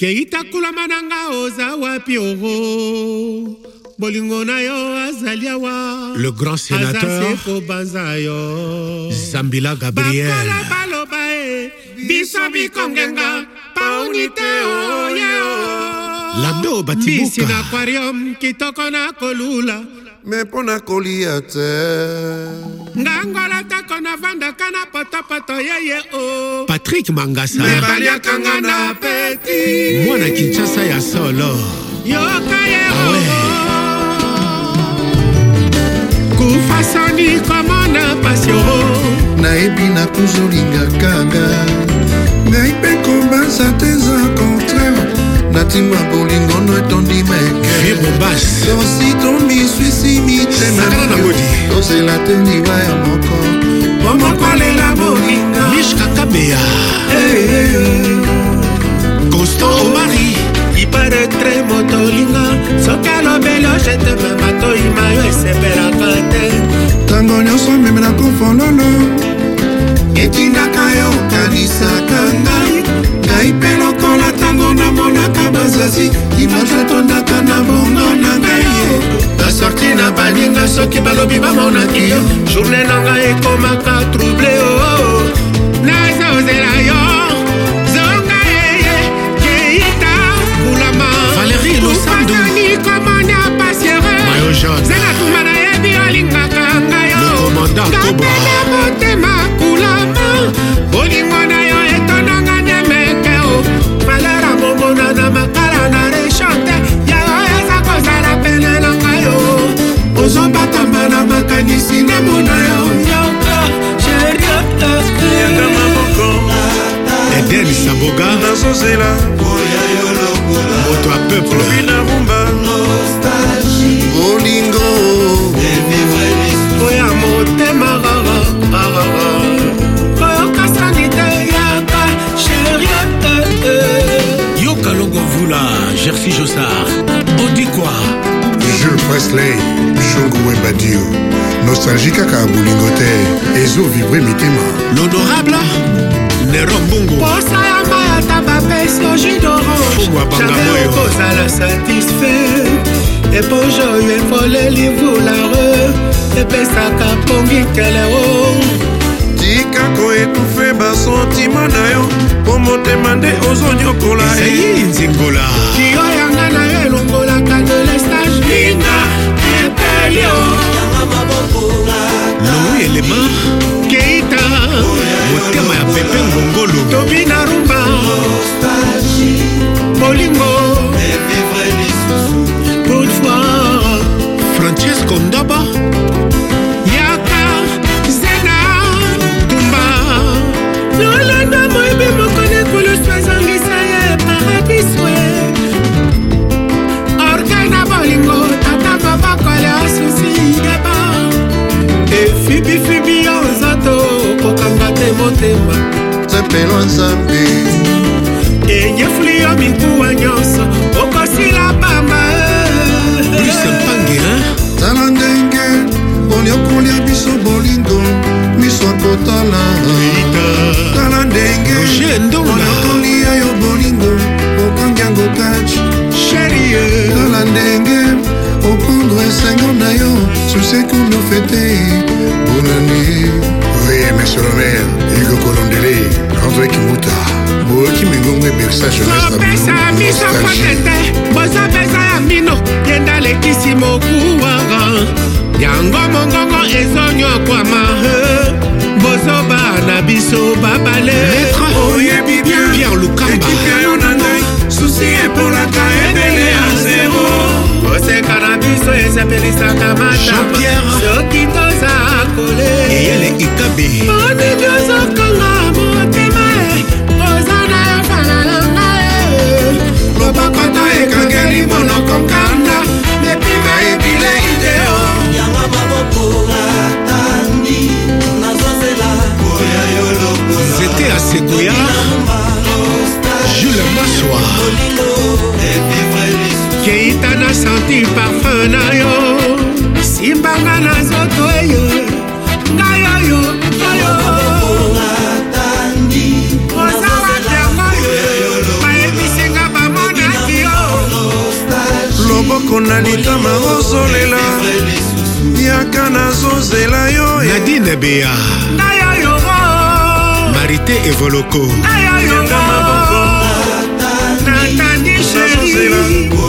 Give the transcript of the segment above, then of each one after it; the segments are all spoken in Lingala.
keita kula nga oza wapi ogo bolingo na yo azali awa le grand sénateur yo zambila gabriel baloba e biso bikongenga ya te o lando batibuka mbisi na aquarium kitoko na kolula me mpo na kolia te ngangola tako navandaka na potopoto yeye o patrik mangasa ebaliaka nga na peti mwana kinshasa ya solo yoka ye kufa soni komona pasio nayebi nakozolingakanga ngai mpe kobanza te za contraire natima bolingono eton bobasakala nangodi tozela te liwa ya moko omokolela bolinga mishka kabeya costo omari ipare tre motolinga soki alobeli ojeteme matoyima yo esepelaka te ntango nyonso memela kofololo etindaka yo okanisaka ngai ngai mpe lokola ntango namonaka bazazi dimanche soki balobi bamonaki yo journe na ngai ekomaka trouble oo oh, oh, oh. nazozela yo zonga eye keita kulama valérie losandoni komona pasieure zela tumana nazozela moto ya peuplebina rumba olingo oya motema rara oyokasani te yaka sheriate yoka longo vula gerfi josar odikwa jules presley mshungu wembadio nostalgie kaka ya bolingo te ezo vibre mitema l'honorable nero mbungu posa ya mayata bapesi ojidorojamai okozala satisfait eponge oyo efoleli vulare epesaka pongi kelero tikako ekufe basentima na yo mpo motema nde ozonyokola eyi nzingola fibifibi ya nzato okokanga te motema nzepelo nzambe enyefuli yo mikuwa nyonso okosila pamba tala ndenge oliokolia biso bolindo miso akotala tala ndenge oliokolia yo bolindo okangi yango kaci tala ndenge opondre esengo na yo suset boyoki mingongo ebekisa jeunesse na biso te bozopesa ya mino yenda lekisi mokuwara yango mongongo ezonyokwama bozoba na biso babale oyebi bien pierre lukamba susi eponaka ebele ya zero koseka na biso esepelisaka matama soki toza kole eyele ikabe ata nasanti parfum na yo simbanga na nzoto eyo ngai oyo oyo ozawa yango yo bayebisinga bamonaki yo loboko na litama ozolela yaka nazozela yo nadine beya ngai oyo marité evoloko ngai oyo natandi sheri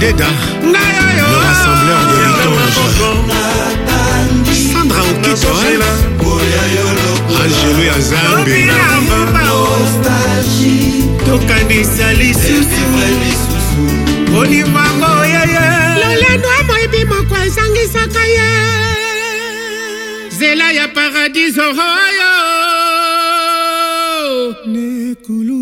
Deda, le rassembleur de litonge. Sandra Okito, Angelo Yazambe. tokanisa lisusu olimango yeye lolendo moyebi moko ezangisaka ye zela ya paradis oro oyo